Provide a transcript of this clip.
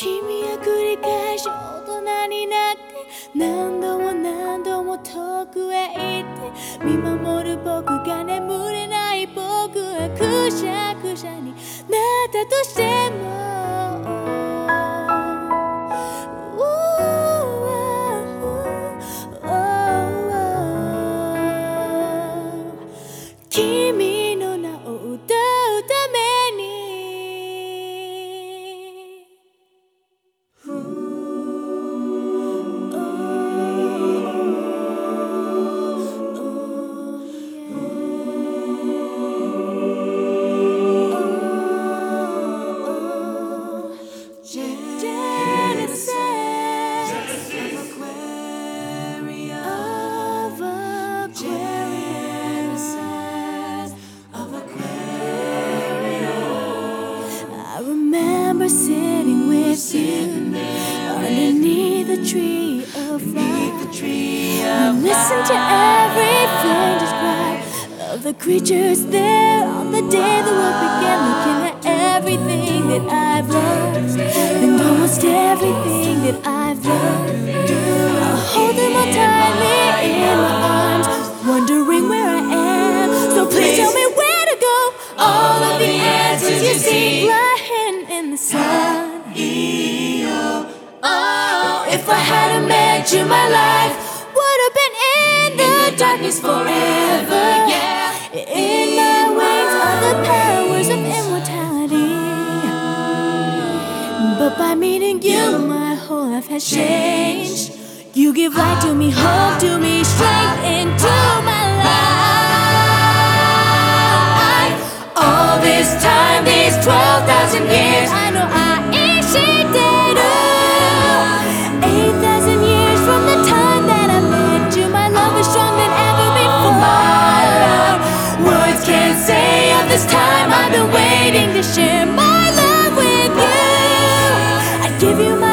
君は繰り返し大人になって何度も何度も遠くへ行って見守る僕が眠れない僕はくしゃくしゃになったとしても tree of life. We listened to every faintest cry of the creatures there on the day the world began. Looking at everything that I've lost and almost everything that I've learned. I'll hold them all tightly in my arms, wondering where I am. So please tell me where to go. All of the answers you seek hidden in the sun. You, my life would have been in the darkness forever. Yeah, in my wings are the powers of immortality. But by meeting you, my whole life has changed. You give light to me, hope to me, strength into my give you my